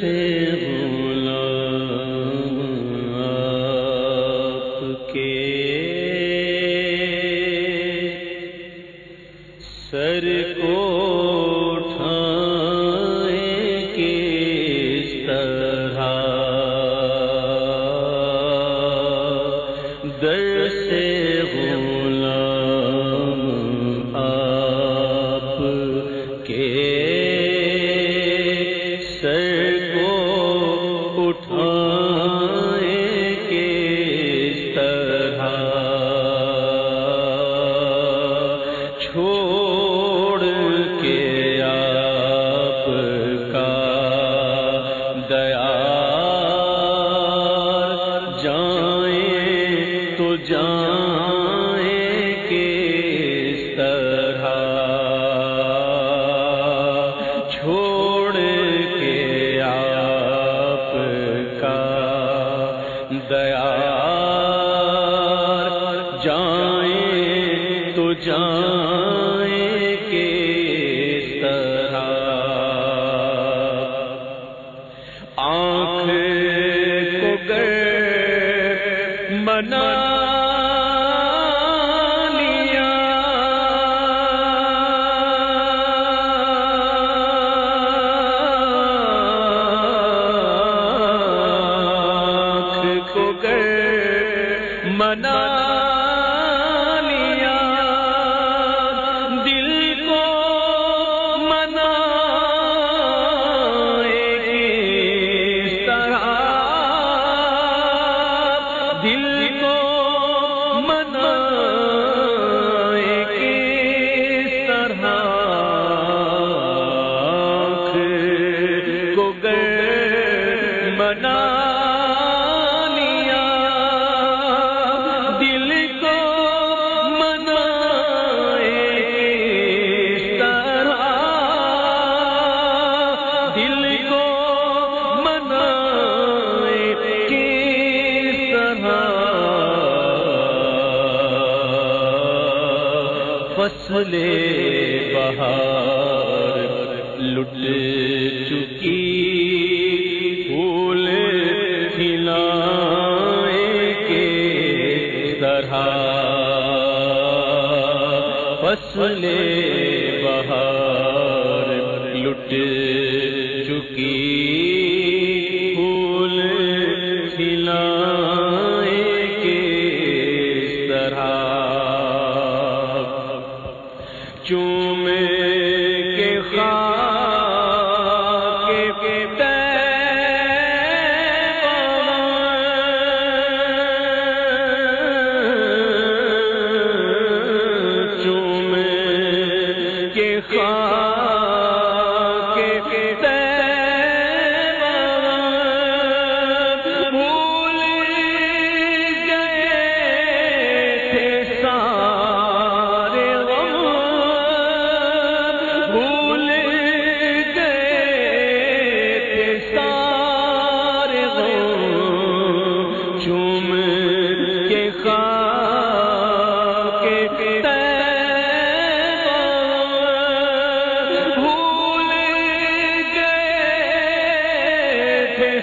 سے جائیں چھوڑ کے جائیں تو جائیں طرح؟ آنکھ کو کر منا گلے بہار لٹ چکی پھول کھلائے کے طرح۔ فصلیں چومے کے خان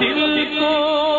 لیجیے